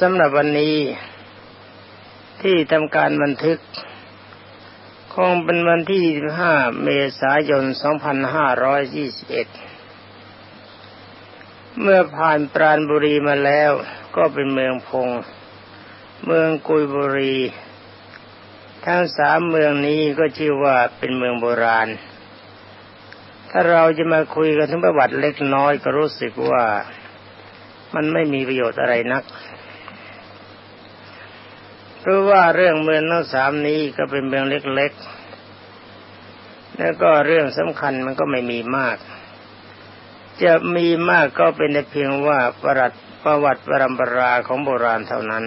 สำหรับวันนี้ที่ทำการบันทึก คงเป็นวันที่ 5 เมษายน 2521 เมื่อผ่านปราณบุรีมาแล้ว ก็เป็นเมืองพง เมืองกุยบุรี ทั้งสามเมืองนี้ก็ชื่อว่าเป็นเมืองโบราณ ถ้าเราจะมาคุยกันถึงประวัติเล็กน้อยก็รู้สึกว่ามันไม่มีประโยชน์อะไรนัก เพราะว่าเรื่องเมืองทั้งสามนี้ก็เป็นเมืองเล็กๆ แล้วก็เรื่องสำคัญมันก็ไม่มีมาก จะมีมากก็เป็นแต่เพียงว่าประวัติประวัติปรำปราของโบราณเท่านั้น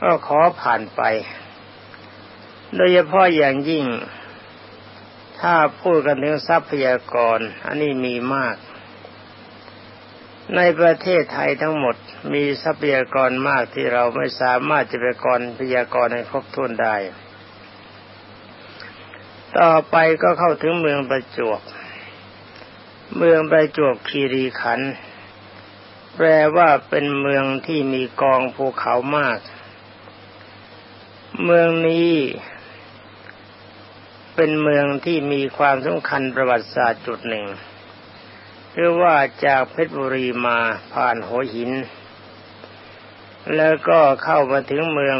ก็ขอผ่านไป โดยเฉพาะอย่างยิ่ง ถ้าพูดกันถึงทรัพยากร อันนี้มีมาก ในประเทศไทยทั้งหมดมีทรัพยากรมากที่เราไม่สามารถจะไปกรพยากรให้ครบถ้วนได้ ต่อไปก็เข้าถึงเมืองประจวบ เมืองประจวบคีรีขันธ์แปลว่าเป็นเมืองที่มีกองภูเขามาก เมืองนี้เป็นเมืองที่มีความสำคัญประวัติศาสตร์จุดหนึ่ง คือว่าจากเพชรบุรีมาผ่านหัวหิน แล้วก็เข้ามาถึงเมือง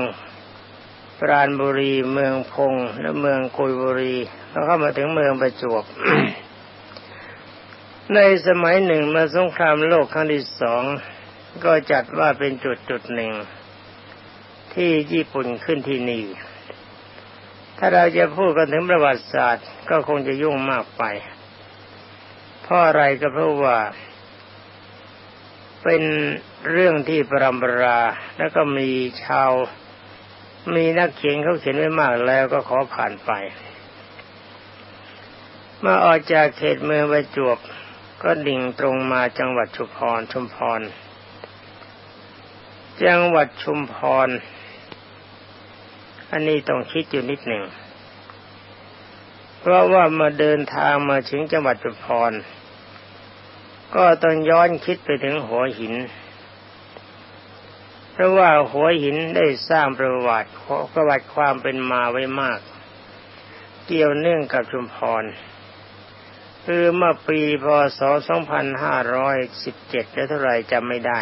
ปราณบุรีเมืองพงและเมืองกุยบุรี แล้วเข้ามาถึงเมืองประจวบในสมัยหนึ่งมาสงครามโลกครั้งที่สองก็จัดว่าเป็นจุดจุดหนึ่ง ที่ญี่ปุ่นขึ้นที่นี่ ถ้าเราจะพูดกันถึงประวัติศาสตร์ก็คงจะยุ่งมากไป ราะอะไรก็เพราะว่า เป็นเรื่องที่ปรำปราแล้วก็มีชาว มีนักเขียนเขาเขียนไว้มากแล้วก็ขอผ่านไปเมื่อออกจากเขตเมืองประจวบก็ดิ่งตรงมาจังหวัดชุมพรชุมพร จังหวัดชุมพร อันนี้ต้องคิดอยู่นิดหนึ่ง เพราะว่ามาเดินทางมาถึงจังหวัดชุมพร ก็ต้องย้อนคิดไปถึงหัวหิน เพราะว่าหัวหินได้สร้างประวัติประวัติความเป็นมาไว้มาก เกี่ยวเนื่องกับชุมพร คือเมื่อปีพศ 2517 แล้วเท่าไรจำไม่ได้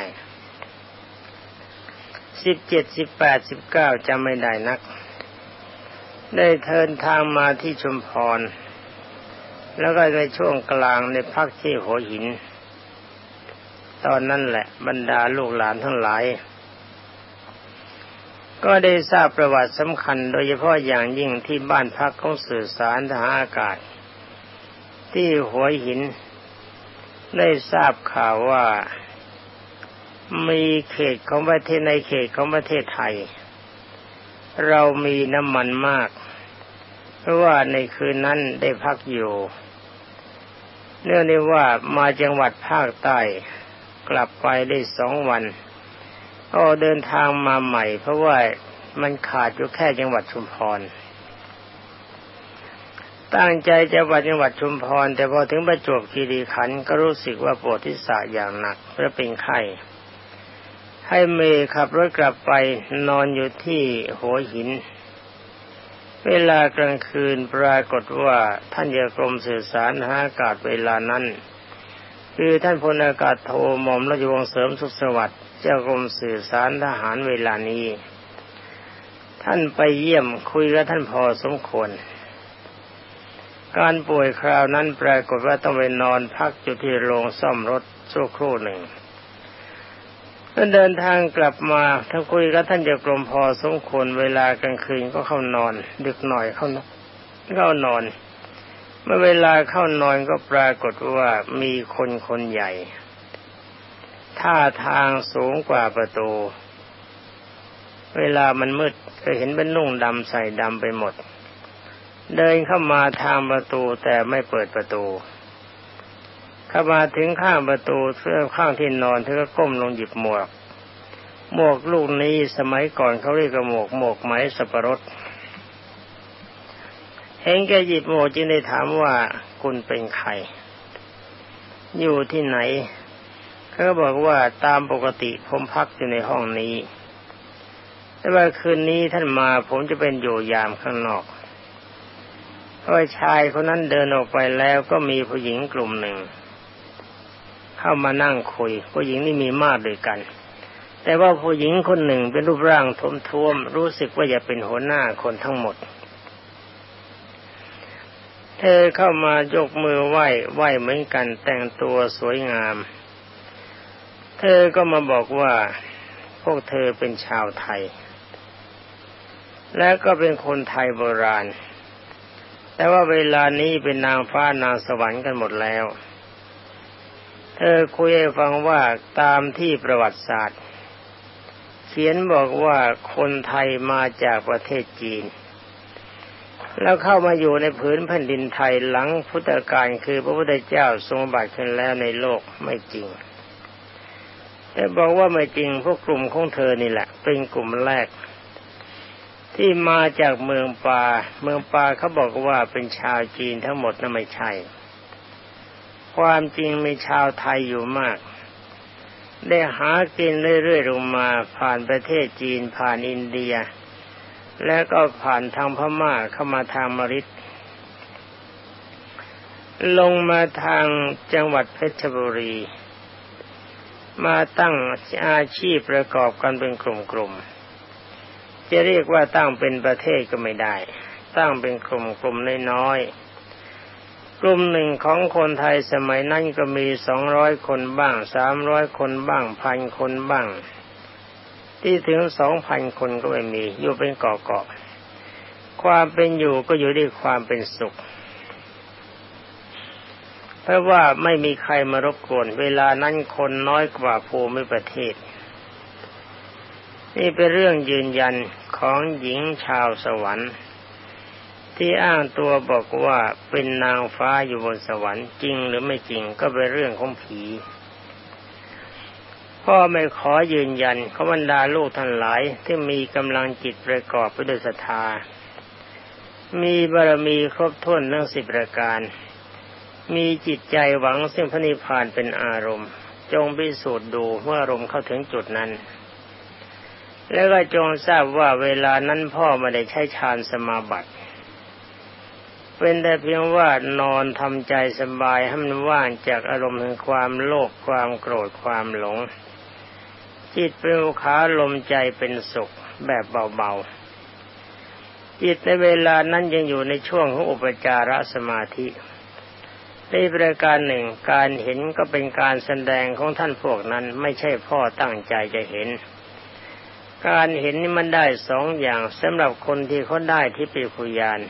17 18 19จำไม่ได้นัก ได้เทินทางมาที่ชุมพรแล้วก็ในช่วงกลางในพักที่หัวหิน ตอนนั้นแหละบรรดาลูกหลานทั้งหลาย ก็ได้ทราบประวัติสำคัญ โดยเฉพาะอย่างยิ่งที่บ้านพักของสื่อสารทหารอากาศ ที่หัวหิน ได้ทราบข่าวว่ามีเขตของประเทศในเขตของประเทศไทย เรามีน้ำมันมาก เพราะว่าในคืนนั้นได้พักอยู่ เนื่องในว่ามาจังหวัดภาคใต้ กลับไปได้สองวันก็เดินทางมาใหม่ เพราะว่ามันขาดอยู่แค่จังหวัดชุมพร ตั้งใจจะไปจังหวัดชุมพร แต่พอถึงประจวบคีรีขันธ์ก็รู้สึกว่าปวดทิศะอย่างหนักเพราะเป็นไข้ให้เมย์ขับรถกลับไปนอนอยู่ที่หัวหิน เวลากลางคืนปรากฏว่าท่านยากรมสื่อสารหาอากาศเวลานั้น คือท่านพลอากาศโทหม่อมราชวงศ์เสริมสุขสวัสดิ์เจ้ากรมสื่อสารทหารเวลานี้ ท่านไปเยี่ยมคุยกับท่านพอสมควร การป่วยคราวนั้นปรากฏว่าต้องไปนอนพักอยู่ที่โรงซ่อมรถชั่วครู่หนึ่งท่านเดินทางกลับมาท่านคุยกับท่านเจ้ากรมพอสมควรเวลากลางคืนก็เข้านอน ดึกหน่อยเข้านอนเข้านอน มื่อเวลาเข้านอนก็ปรากฏว่ามีคนคนใหญ่ ท่าทางสูงกว่าประตู เวลามันมืดก็เห็นเป็นนุ่งดำใส่ดำไปหมด เดินเข้ามาทางประตูแต่ไม่เปิดประตูเข้ามาถึงข้างประตูเสื้อข้างที่นอนเธอก็ก้มลงหยิบหมวก หมวกลูกนี้สมัยก่อนเขาเรียกหมวกหมวกไม้สับปะรด เห็นแกหยิบโมจึงได้ถามว่าคุณเป็นใคร อยู่ที่ไหนเขาบอกว่าตามปกติผมพักอยู่ในห้องนี้ แต่ว่าคืนนี้ท่านมาผมจะเป็นอยู่ยามข้างนอกเพราะชายคนนั้นเดินออกไปแล้วก็มีผู้หญิงกลุ่มหนึ่ง เข้ามานั่งคุย ผู้หญิงนี่มีมากด้วยกัน แต่ว่าผู้หญิงคนหนึ่งเป็นรูปร่างทมท้วม รู้สึกว่าจะเป็นหัวหน้าคนทั้งหมด เธอเข้ามายกมือไหว้ไหว้เหมือนกันแต่งตัวสวยงาม เธอก็มาบอกว่าพวกเธอเป็นชาวไทย และก็เป็นคนไทยโบราณ แต่ว่าเวลานี้เป็นนางฟ้านางสวรรค์กันหมดแล้ว เธอคุยให้ฟังว่าตามที่ประวัติศาสตร์ เขียนบอกว่าคนไทยมาจากประเทศจีน แล้วเข้ามาอยู่ในผืนแผ่นดินไทยหลังพุทธกาลคือพระพุทธเจ้าทรงบัติขึ้นแล้วในโลกไม่จริง แต่บอกว่าไม่จริงพวกกลุ่มของเธอนี่แหละ เป็นกลุ่มแรก ที่มาจากเมืองปาเมืองปาเขาบอกว่าเป็นชาวจีนทั้งหมดนั่นไม่ใช่ ความจริงมีชาวไทยอยู่มาก ได้หากินเรื่อยๆลงมาผ่านประเทศจีนผ่านอินเดีย แล้วก็ผ่านทางพม่าเข้ามาทางมริดลงมาทางจังหวัดเพชรบุรี มาตั้งอาชีพประกอบกันเป็นกลุ่มๆจะเรียกว่าตั้งเป็นประเทศก็ไม่ได้ ตั้งเป็นกลุ่มกลุ่มน้อยๆกลุ่มหนึ่งของคนไทยสมัยนั้นก็มีสองร้อยคนบ้างสามร้อยคนบ้างพันคนบ้าง ที่ถึงสองพันคนก็ไม่มี อยู่เป็นเกาะๆความเป็นอยู่ก็อยู่ด้วยความเป็นสุข เพราะว่าไม่มีใครมารบกวน เวลานั้นคนน้อยกว่าภูมิประเทศ นี่เป็นเรื่องยืนยันของหญิงชาวสวรรค์ ที่อ้างตัวบอกว่าเป็นนางฟ้าอยู่บนสวรรค์จริงหรือไม่จริงก็เป็นเรื่องของผี พ่อไม่ขอยืนยันขบรรดาลูกท่านหลายที่มีกำลังจิตประกอบไปด้วยศรัทธา มีบารมีครบถ้วนทั้งสิบประการ มีจิตใจหวังซึ่งพระนิพพานเป็นอารมณ์ จงพิสูจน์ดูเมื่ออารมณ์เข้าถึงจุดนั้น แล้วก็จงทราบว่าเวลานั้นพ่อไม่ได้ใช้ฌานสมาบัติเป็นแต่เพียงว่านอนทำใจสบายให้มันว่างจากอารมณ์แห่งความโลภความโกรธความหลง จิตเป็นขาลมใจเป็นสุขแบบเบาๆ จิตในเวลานั้นยังอยู่ในช่วงของอุปจารสมาธิในประการหนึ่งการเห็นก็เป็นการแสดงของท่านพวกนั้นไม่ใช่พ่อตั้งใจจะเห็น การเห็นนี่มันได้สองอย่างสำหรับคนที่เขาได้ที่ปิคุยาน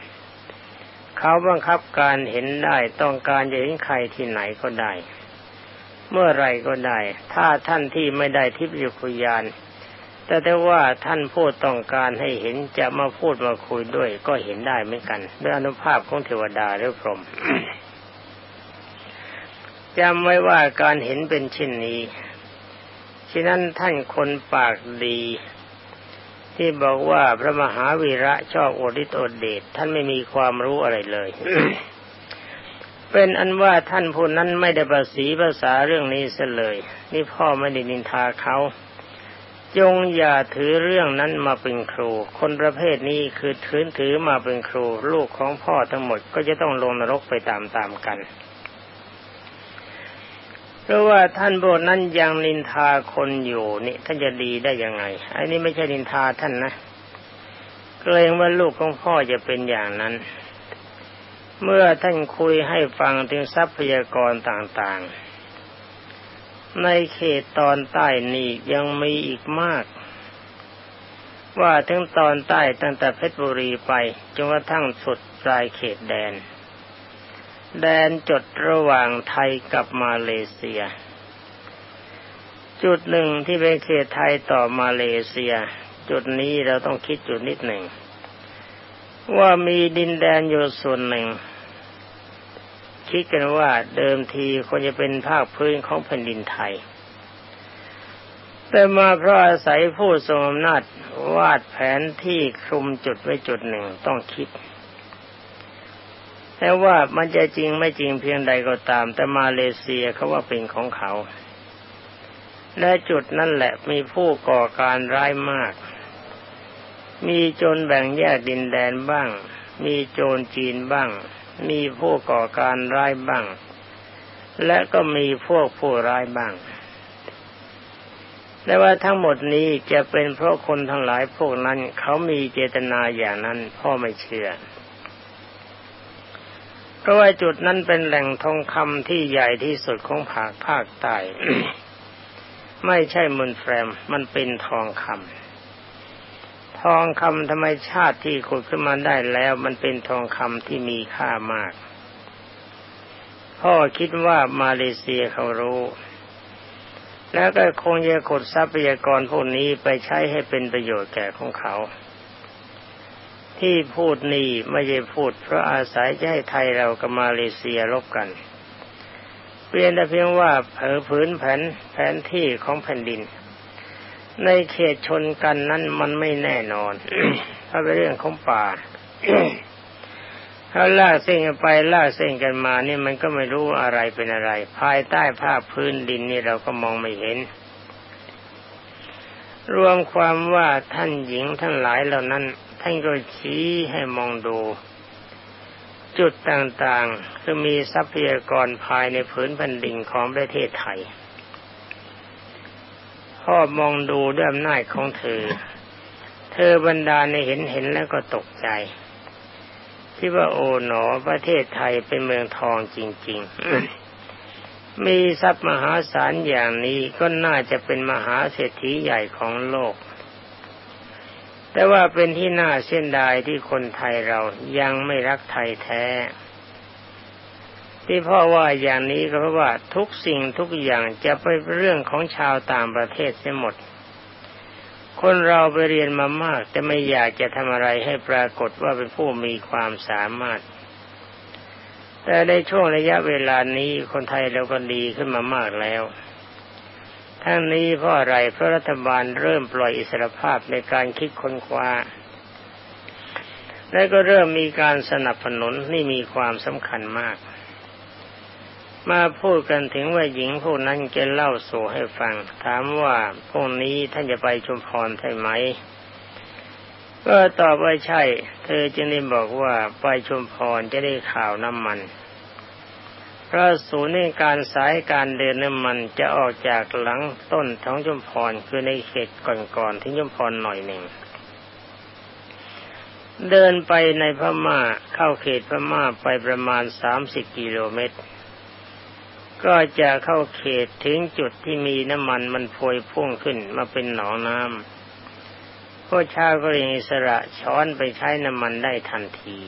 เขาบังคับการเห็นได้ต้องการจะเห็นใครที่ไหนก็ได้ เมื่อไรก็ได้ ถ้าท่านที่ไม่ได้ทิพยคุยาน แต่แต่ว่าท่านพูดต้องการให้เห็นจะมาพูดมาคุยด้วย ก็เห็นได้เหมือนกัน ด้วยอนุภาพของเทวดาหรือพรหมจำไว้ว่าการเห็นเป็นเช่นนี้ฉะนั้นท่านคนปากดี ที่บอกว่าพระมหาวีระชอบโอดิตโอเดชท่านไม่มีความรู้อะไรเลย เป็นอันว่าท่านผู้นั้นไม่ได้ประสีภาษาเรื่องนี้เสียเลย นี่พ่อไม่ได้นินทาเขา จงอย่าถือเรื่องนั้นมาเป็นครู คนประเภทนี้คือถือถือมาเป็นครู ลูกของพ่อทั้งหมดก็จะต้องลงนรกไปตามๆกันเพราะว่าท่านโบนั้นยังนินทาคนอยู่นี่ท่านจะดีได้ยังไง อันนี้ไม่ใช่นินทาท่านนะ เกรงว่าลูกของพ่อจะเป็นอย่างนั้น เมื่อท่านคุยให้ฟังถึงทรัพยากรต่างๆ ในเขตตอนใต้นี้ยังมีอีกมาก ว่าถึงตอนใต้ตั้งแต่เพชรบุรีไปจนกระทั่งสุดปลายเขตแดน แดนจดระหว่างไทยกับมาเลเซีย จุดหนึ่งที่เป็นเขตไทยต่อมาเลเซีย จุดนี้เราต้องคิดจุดนิดหนึ่งว่ามีดินแดนอยู่ส่วนหนึ่ง คิดกันว่าเดิมทีควรจะเป็นภาคพื้นของแผ่นดินไทย แต่มาเพราะอาศัยผู้ทรงอำนาจวาดแผนที่คลุมจุดไว้จุดหนึ่งต้องคิด แต่ว่ามันจะจริงไม่จริงเพียงใดก็ตาม แต่มาเลเซียเขาว่าเป็นของเขา และจุดนั่นแหละมีผู้ก่อการร้ายมาก มีโจรแบ่งแยกดินแดนบ้าง มีโจรจีนบ้าง มีผู้ก่อการร้ายบ้าง และก็มีพวกผู้ร้ายบ้างแต่ว่าทั้งหมดนี้จะเป็นเพราะคนทั้งหลายพวกนั้น เขามีเจตนาอย่างนั้นพ่อไม่เชื่อ เพราะว่าจุดนั้นเป็นแหล่งทองคำที่ใหญ่ที่สุดของภาคภาคใต้ไม่ใช่มุนแฟมมันเป็นทองคำ ทองคำธรรมชาติที่ขุดขึ้นมาได้แล้วมันเป็นทองคำที่มีค่ามาก พ่อคิดว่ามาเลเซียเขารู้ แล้วก็คงจะขุดทรัพยากรพวกนี้ไปใช้ให้เป็นประโยชน์แก่ของเขา ที่พูดนี่ไม่ใช่พูด เพราะอาศัยจะให้ไทยเรากับมาเลเซียรบกัน เปลี่ยนแต่เพียงว่าเผอผืนแผนแผนที่ของแผ่นดิน ในเขตชนกันนั้นมันไม่แน่นอนเพราเป็นเรื่องของป่าถ้าลากเส้นกันไปลากเส้นกันมานี่มันก็ไม่รู้อะไรเป็นอะไร ภายใต้ภาพพื้นดินนี่เราก็มองไม่เห็น รวมความว่าท่านหญิงท่านหลายเหล่านั้น ท่านก็ชี้ให้มองดู จุดต่างๆคือมีทรัพยากรภายในพื้นแผ่นดินของประเทศไทย พ่อมองดูด้วยอำนาจของเธอ เธอบรรดาในเห็นเห็นแล้วก็ตกใจที่ว่าโอ๋หนอประเทศไทยเป็นเมืองทองจริง ๆ มีทรัพย์มหาศาลอย่างนี้ก็น่าจะเป็นมหาเศรษฐีใหญ่ของโลก แต่ว่าเป็นที่น่าเส้นดายที่คนไทยเรายังไม่รักไทยแท้ ที่พ่อว่าอย่างนี้ก็เพราะว่าทุกสิ่งทุกอย่างจะไปเรื่องของชาวต่างประเทศเสียหมด คนเราไปเรียนมามาก แต่ไม่อยากจะทำอะไรให้ปรากฏว่าเป็นผู้มีความสามารถ แต่ในช่วงระยะเวลานี้คนไทยเราก็ดีขึ้นมามากแล้ว ทั้งนี้เพราะอะไรเพราะรัฐบาลเริ่มปล่อยอิสรภาพในการคิดค้นคว้าและก็เริ่มมีการสนับสนุนนี่มีความสำคัญมาก มาพูดกันถึงว่าหญิงพวกนั้นจะเล่าสู่ให้ฟัง ถามว่าพวกนี้ท่านจะไปชุมพรใช่ไหมก็ตอบว่าใช่ เธอจึงได้บอกว่าไปชุมพรจะได้ข่าวน้ำมันเพราะศูนย์ในการสายการเดินน้ำมันจะออกจากหลังต้นท้องชุมพรคือในเขตก่อนๆที่ชุมพรหน่อยหนึ่งเดินไปในพม่าเข้าเขตพม่าไปประมาณสามสิบกิโลเมตร ก็จะเข้าเขตถึงจุดที่มีน้ำมันมันพวยพุ่งขึ้นมาเป็นหนองน้ำพวกชาวกรีอิสระช้อนไปใช้น้ำมันได้ทันที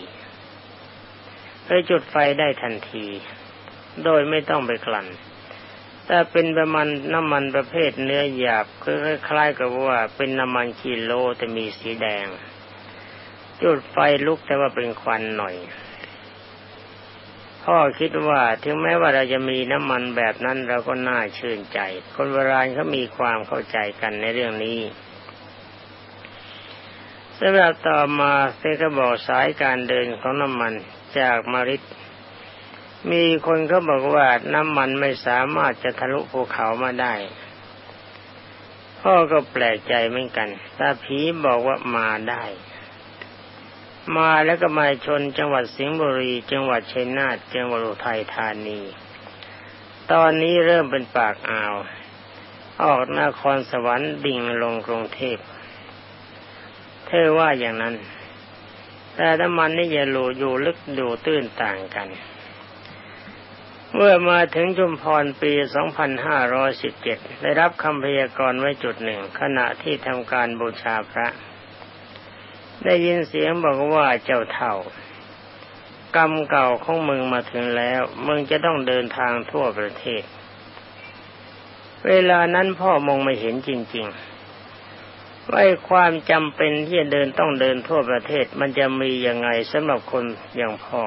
ไปจุดไฟได้ทันที โดยไม่ต้องไปกลั่นแต่เป็นประมาณน้ำมันประเภทเนื้อหยาบคือคล้ายๆกับว่าเป็นน้ำมันกิโลแต่มีสีแดง จุดไฟลุกแต่ว่าเป็นควันหน่อย พ่อคิดว่าถึงแม้ว่าเราจะมีน้ำมันแบบนั้นเราก็น่าชื่นใจ คนโบราณเขามีความเข้าใจกันในเรื่องนี้สำหรับต่อมาเซก็บอกสายการเดินของน้ำมันจากมาริดมีคนเขาบอกว่าน้ำมันไม่สามารถจะทะลุภูเขามาได้ พ่อก็แปลกใจเหมือนกันตาผีบอกว่ามาได้ มาแล้วก็มาชนจังหวัดสิงห์บุรี จังหวัดชัยนาทจังหวัดอุทัยธานี ตอนนี้เริ่มเป็นปากอ่าว ออกนครสวรรค์ดิ่งลงกรุงเทพเธอว่าอย่างนั้น แต่น้ำมันนี่อย่าหลูอยู่ลึกดูตื้นต่างกัน เมื่อมาถึงจุมพรปี 2517 ได้รับคำพยากรณ์ไว้จุดหนึ่ง ขณะที่ทำการบูชาพระ ได้ยินเสียงบอกว่าเจ้าเท่ากรรมเก่าของมึงมาถึงแล้ว มึงจะต้องเดินทางทั่วประเทศ เวลานั้นพ่อมองไม่เห็นจริงๆว่าความจำเป็นที่จะเดินต้องเดินทั่วประเทศมันจะมียังไงสำหรับคนอย่างพ่อ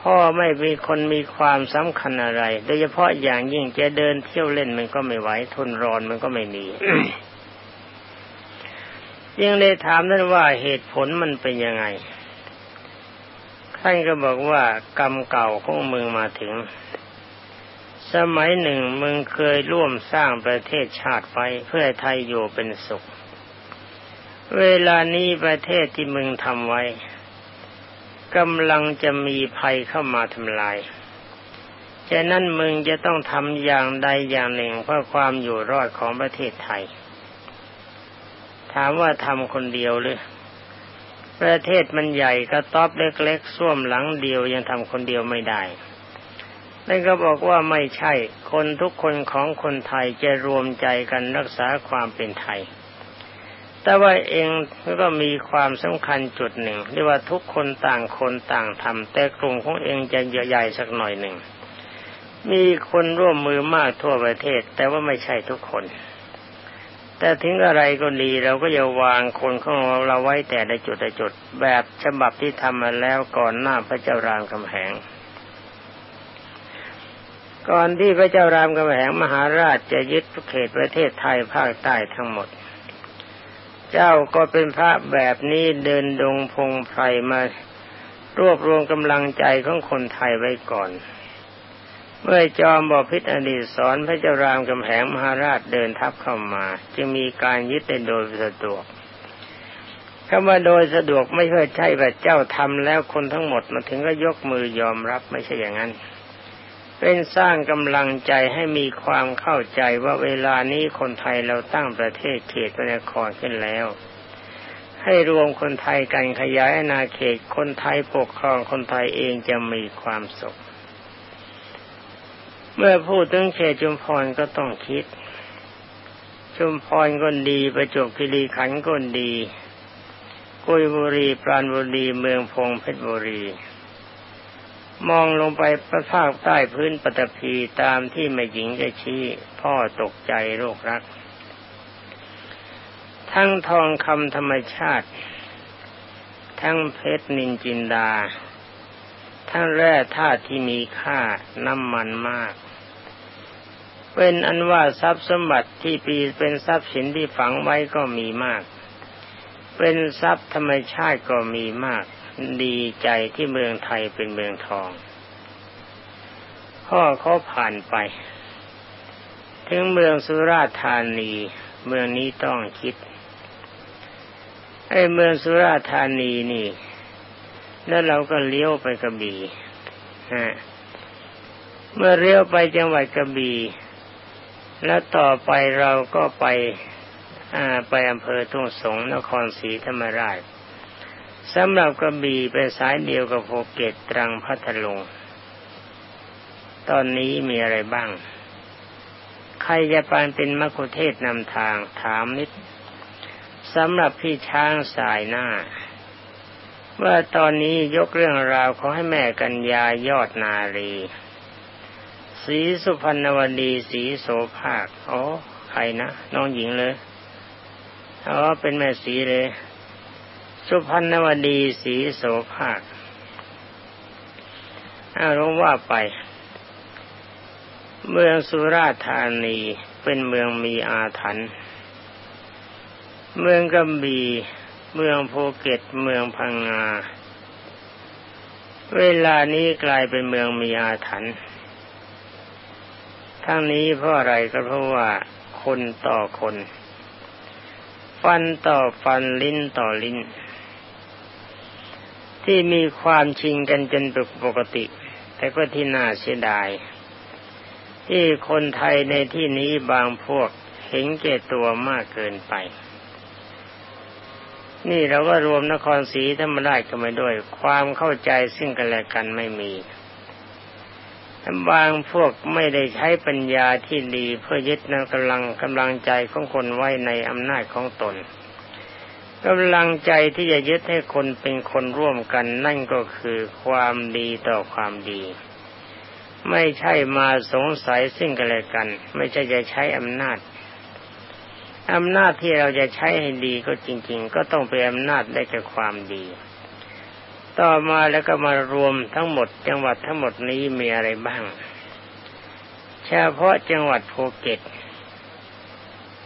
พ่อไม่มีคนมีความสำคัญอะไร โดยเฉพาะอย่างยิ่งจะเดินเที่ยวเล่นมันก็ไม่ไหวทนร้อนมันก็ไม่มี ยังได้ถามท่านว่าเหตุผลมันเป็นยังไงท่านก็บอกว่ากรรมเก่าของมึงมาถึง สมัยหนึ่งมึงเคยร่วมสร้างประเทศชาติไว้เพื่อไทยอยู่เป็นสุข เวลานี้ประเทศที่มึงทำไว้กำลังจะมีภัยเข้ามาทำลายฉะนั้นมึงจะต้องทำอย่างใดอย่างหนึ่งเพื่อความอยู่รอดของประเทศไทย ถามว่าทำคนเดียวหรือประเทศมันใหญ่กระต๊อบเล็กๆส้วมหลังเดียวยังทำคนเดียวไม่ได้นั่นก็บอกว่าไม่ใช่ คนทุกคนของคนไทยจะรวมใจกันรักษาความเป็นไทย แต่ว่าเองก็มีความสำคัญจุดหนึ่งเรียกว่าทุกคนต่างคนต่างทำแต่กลุ่มของเองจะใหญ่สักหน่อยหนึ่ง มีคนร่วมมือมากทั่วประเทศ แต่ว่าไม่ใช่ทุกคน แต่ถึงอะไรก็ดีเราก็อย่าวางคนของเราไว้แต่ในจุดในจุด แบบฉบับที่ทำมาแล้วก่อนหน้าพระเจ้ารามคำแหง ก่อนที่พระเจ้ารามคำแหงมหาราชจะยึดเขตประเทศไทยภาคใต้ทั้งหมด เจ้าก็เป็นพระแบบนี้เดินดงพงไพรมารวบรวมกำลังใจของคนไทยไว้ก่อน เมื่อจอมบอพิษอดีตสอนพระเจ้ารามกำแหงมหาราชเดินทัพเข้ามา จึงมีการยึดในโดยสะดวกคำว่าโดยสะดวกไม่ใช่ใช่แบบเจ้าทำแล้วคนทั้งหมดมาถึงก็ยกมือยอมรับไม่ใช่อย่างนั้น เป็นสร้างกำลังใจให้มีความเข้าใจว่าเวลานี้คนไทยเราตั้งประเทศเขตพระนครขึ้นแล้ว ให้รวมคนไทยกันขยายอาณาเขตคนไทยปกครองคนไทยเองจะมีความสุข เมื่อพูดถึงเขตชุมพรก็ต้องคิด ชุมพรก็ดีประจวบคีรีขันธ์ก็ดีกุยบุรีปราณบุรีเมืองพงเพชรบุรี มองลงไปประภาคใต้พื้นปฐพีตามที่แม่หญิงจะชี้พ่อตกใจโรครัก ทั้งทองคำธรรมชาติ ทั้งเพชรนินจินดา ทั้งแร่ธาตุที่มีค่าน้ำมันมาก เป็นอันว่าทรัพย์สมบัติที่ปีเป็นทรัพย์สินที่ฝังไว้ก็มีมาก เป็นทรัพย์ธรรมชาติก็มีมาก ดีใจที่เมืองไทยเป็นเมืองทองพ่อเขาผ่านไป ถึงเมืองสุราษฎร์ธานี เมืองนี้ต้องคิดไอ้เมืองสุราษฎร์ธานีนี่ แล้วเราก็เลี้ยวไปกระบี่ฮะเมื่อเลี้ยวไปจังหวัดกระบี่ แล้วต่อไปเราก็ไปไปอำเภอทุ่งสงนครศรีธรรมราชสำหรับกระบี่เป็นสายเดียวกับโพเก็ตตรังพัทลุงตอนนี้มีอะไรบ้าง ใครจะปานเป็นมคุเทศนำทางถามนิดสำหรับพี่ช้างสายหน้า ว่าตอนนี้ยกเรื่องราวขอให้แม่กัญญายอดนารี สีสุพรรณวดีสีโสภาคอ๋อใครนะน้องหญิงเลยอ๋อเป็นแม่สีเลย สุพรรณวดีสีโสภาคอาวลงว่าไป เมืองสุราษฎร์ธานีเป็นเมืองมีอาถรรพ์เมืองกำบี่เมืองภูเก็ตเมืองพังงา เวลานี้กลายเป็นเมืองมีอาถรรพ์ ทั้งนี้เพราะอะไรก็เพราะว่าคนต่อคน ฟันต่อฟันลิ้นต่อลิ้น ที่มีความชิงกันจนปกติ แต่ก็ที่น่าเสียดาย ที่คนไทยในที่นี้บางพวกเห็นแก่ตัวมากเกินไป นี่เราก็รวมนครศรีธรรมราชกันมาด้วย ความเข้าใจซึ่งกันและกันไม่มี บางพวกไม่ได้ใช้ปัญญาที่ดีเพื่อยึดนกำลังกำลังใจของคนไว้ในอำนาจของตนกำลังใจที่จะยึดให้คนเป็นคนร่วมกันนั่นก็คือความดีต่อความดี ไม่ใช่มาสงสัยซึ่งกันและกัน ไม่ใช่จะใช้อำนาจอำนาจที่เราจะใช้ให้ดีก็จริง ๆ ก็ต้องเป็นอำนาจได้แก่ความดี ต่อมาแล้วก็มารวมทั้งหมด จังหวัดทั้งหมดนี้มีอะไรบ้าง เฉพาะจังหวัดภูเก็ต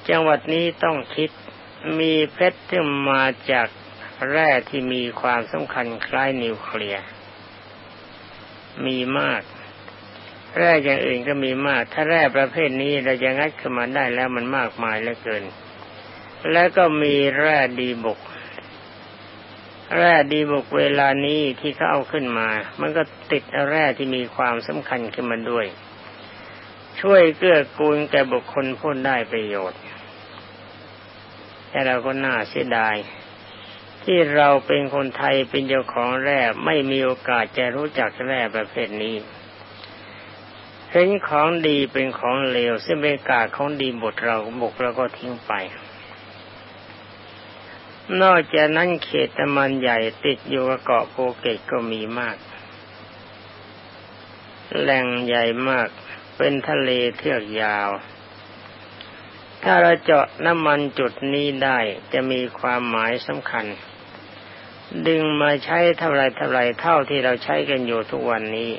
จังหวัดนี้ต้องคิดมีเพชรที่มาจากแร่ที่มีความสำคัญคล้ายนิวเคลียร์ มีมาก แร่อย่างอื่นก็มีมาก ถ้าแร่ประเภทนี้เราจะงัดขึ้นมาได้แล้วมันมากมายเหลือเกิน แล้วก็มีแร่ดีบุก แร่ดีบุกเวลานี้ที่เขาเอาขึ้นมา มันก็ติดแร่ที่มีความสำคัญขึ้นมาด้วย ช่วยเกื้อกูลแก่บุคคลผู้ได้ประโยชน์ แต่เราก็น่าเสียดาย ที่เราเป็นคนไทยเป็นเจ้าของแร่ไม่มีโอกาสจะรู้จักแร่ประเภทนี้เห็นของดีเป็นของเลวซึ่งเป็นกาของดีบทเราบุกเราก็ทิ้งไป นอกจากนั้นเขตตะมันใหญ่ติดอยู่กับเกาะโปเกตก็มีมาก แหล่งใหญ่มาก เป็นทะเลเทือกยาว ถ้าเราเจาะน้ำมันจุดนี้ได้จะมีความหมายสำคัญ ดึงมาใช้เท่าไรเท่าไรเท่าที่เราใช้กันอยู่ทุกวันนี้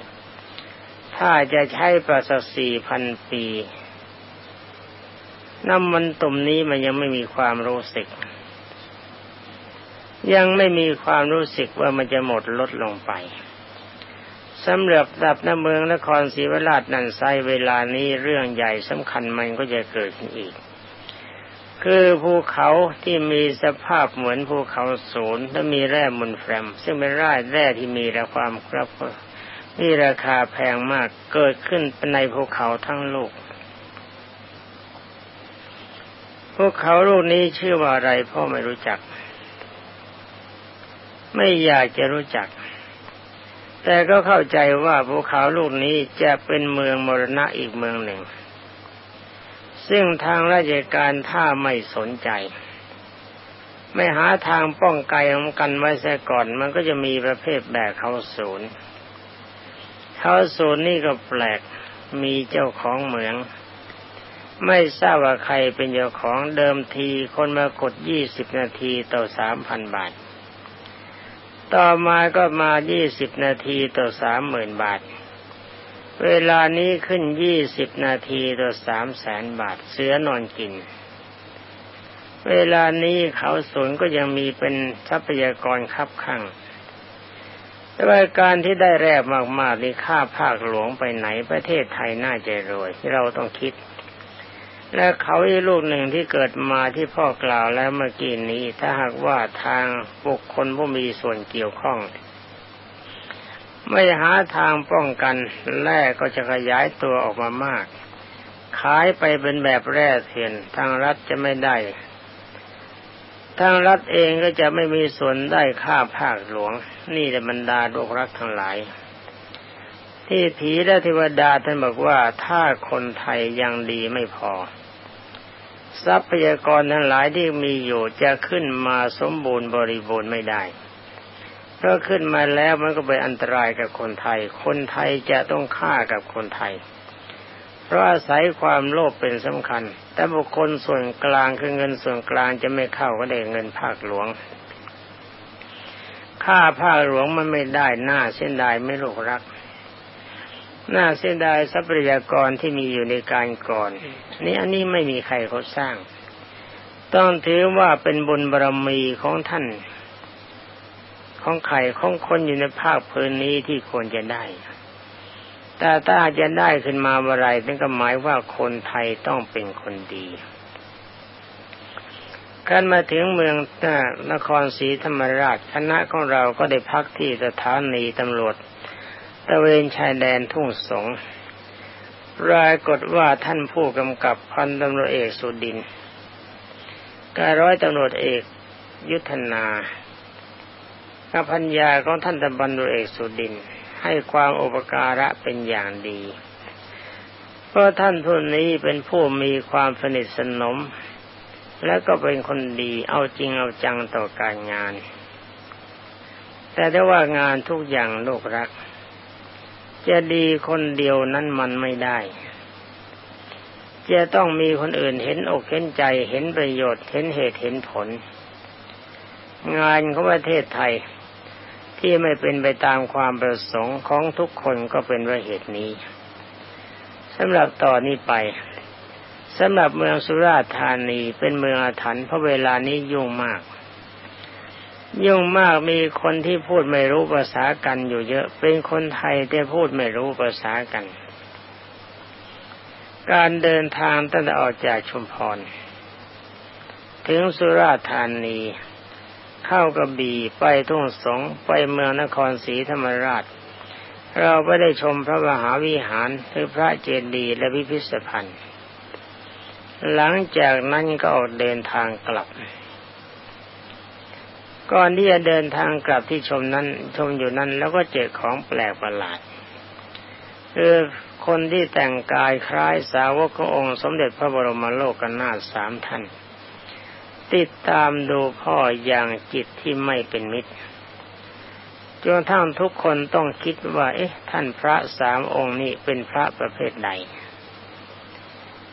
ถ้าจะใช้ประสสี่พันปี น้ำมันตุ่มนี้มันยังไม่มีความรู้สึก ยังไม่มีความรู้สึกว่ามันจะหมดลดลงไปสำหรับดับน้ำเมืองนครศรีวราชนันไซเวลานี้เรื่องใหญ่สำคัญมันก็จะเกิดขึ้นอีก คือภูเขาที่มีสภาพเหมือนภูเขาศูนย์และมีแร่มุนแฟม ซึ่งเป็นแร่แร่ที่มีแร่ความครับนี่ราคาแพงมากเกิดขึ้นในภูเขาทั้งลูกภูเขาลูกนี้ชื่อว่าอะไรพ่อไม่รู้จัก ไม่อยากจะรู้จัก แต่ก็เข้าใจว่าภูเขาลูกนี้จะเป็นเมืองมรณะอีกเมืองหนึ่ง ซึ่งทางราชการถ้าไม่สนใจ ไม่หาทางป้องกันไว้ซะก่อน มันก็จะมีประเภทแบกเขาศูนย์เขาศูนย์นี่ก็แปลกมีเจ้าของเหมือง ไม่ทราบว่าใครเป็นเจ้าของเดิมทีคนมากดยี่สิบนาทีต่อสามพันบาท ต่อมาก็มายี่สิบนาทีต่อสามหมื่นบาท เวลานี้ขึ้นยี่สิบนาทีต่อสามแสนบาท เสือนอนกิน เวลานี้เขาสวนก็ยังมีเป็นทรัพยากรคับข้างแต่ว่าการที่ได้แรบมากๆนี่ค่าภาคหลวงไปไหนประเทศไทยน่าจะรวยที่เราต้องคิด และเขาอีกลูกหนึ่งที่เกิดมาที่พ่อกล่าวแล้วเมื่อกี้นี้ ถ้าหากว่าทางบุคคลผู้มีส่วนเกี่ยวข้อง ไม่หาทางป้องกันแร่ก็จะขยายตัวออกมามาก ขายไปเป็นแบบแร่เถื่อนทางรัฐจะไม่ได้ ทางรัฐเองก็จะไม่มีส่วนได้ค่าภาคหลวง นี่แหละบรรดาโลกรักทั้งหลายที่ผีและเทวดาท่านบอกว่าถ้าคนไทยยังดีไม่พอ ทรัพยากรทั้งหลายที่มีอยู่จะขึ้นมาสมบูรณ์บริบูรณ์ไม่ได้เพราะขึ้นมาแล้วมันก็เป็นอันตรายกับคนไทย คนไทยจะต้องฆ่ากับคนไทย เพราะอาศัยความโลภเป็นสำคัญ แต่บุคคลส่วนกลางคือเงินส่วนกลางจะไม่เข้าก็ได้เงินภาคหลวงค่าภาคหลวงมันไม่ได้หน้าเส้นดไม่ลูกรัก น้าเส้นดายทรัพยากรที่มีอยู่ในการก่อนนี่อันนี้ไม่มีใครเขาสร้าง ต้องถือว่าเป็นบุญบารมีของท่าน ของใครของคนอยู่ในภาคพื้นนี้ที่ควรจะได้ แต่ถ้าจะได้ขึ้นมาเมื่อไรนั่นก็หมายว่าคนไทยต้องเป็นคนดีการมาถึงเมืองนครศรีธรรมราชคณะของเราก็ได้พักที่สถานีตำรวจ ตะเวนชายแดนทุ่งสงรายกฏว่าท่านผู้กำกับพันตำรวจเอกสุดินการร้อยตำรวจเอกยุทธนากับพัญญาของท่านตำรวจเอกสุดิน ให้ความอุปการะเป็นอย่างดีเพราะท่านผู้นี้เป็นผู้มีความสนิทสนม และก็เป็นคนดีเอาจริงเอาจังต่อการงาน แต่ได้ว่างานทุกอย่างโลกรัก จะดีคนเดียวนั้นมันไม่ได้ จะต้องมีคนอื่นเห็นอกเห็นใจเห็นประโยชน์เห็นเหตุเห็นผล งานของประเทศไทยที่ไม่เป็นไปตามความประสงค์ของทุกคนก็เป็นว่าเหตุนี้สำหรับต่อนนี้ไปสำหรับเมืองสุราษฎร์ธานีเป็นเมืองอาถรรพ์เพราะเวลานี้ยุ่งมาก ยุ่งมากมีคนที่พูดไม่รู้ภาษากันอยู่เยอะ เป็นคนไทยแต่พูดไม่รู้ภาษากัน การเดินทางตั้งแต่ออกจากชุมพร ถึงสุราษฎร์ธานี เข้ากระบี่ไปทุ่งสงไปเมืองนครศรีธรรมราช เราไม่ได้ชมพระมหาวิหารหรือพระเจดีย์และพิพิธภัณฑ์ หลังจากนั้นก็ออกเดินทางกลับ ก่อนที่จะเดินทางกลับที่ชมนั้นชมอยู่นั้น แล้วก็เจอของแปลกประหลาดคือคนที่แต่งกายคล้ายสาวกขององค์ สมเด็จพระบรมโลกนาถสามท่าน ติดตามดูพ่ออย่างจิตที่ไม่เป็นมิตรจนทั้งทุกคนต้องคิดว่า เอ๊ะ ท่านพระสามองค์นี้เป็นพระประเภทใด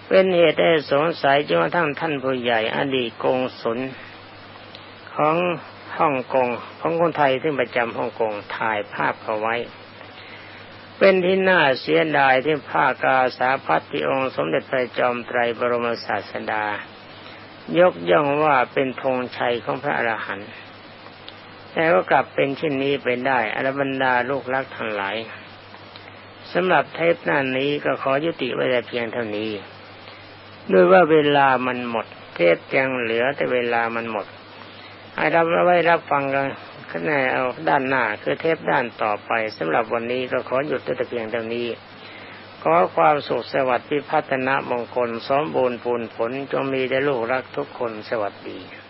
เป็นเหตุให้สงสัยจนกระทั่งท่านผู้ใหญ่อดีตกงสุลของ ฮ่องกงของคนไทยที่ประจำฮ่องกงถ่ายภาพเขาไว้ เป็นที่น่าเสียดายที่ผ้ากาสาพัดที่องค์สมเด็จพระจอมไตรบรมศาสดา ยกย่องว่าเป็นธงชัยของพระอรหันต์แต่ก็กลับเป็นเช่นนี้ไปได้อรบรรดาลูกรักทั้งหลายสำหรับเทปหน้านี้ก็ขอยุติไว้แต่เพียงเท่านี้ ด้วยว่าเวลามันหมด เทปยังเหลือแต่เวลามันหมด ให้รับไว้รับฟังกันข้างในเอาด้านหน้าคือเทปด้านต่อไปสำหรับวันนี้ก็ขอหยุดแต่เพียงเท่านี้ ขอความสุขสวัสดิ์พิพัฒนามงคลสมบูรณ์ผลผลจงมีแด่ลูกรักทุกคนสวัสดี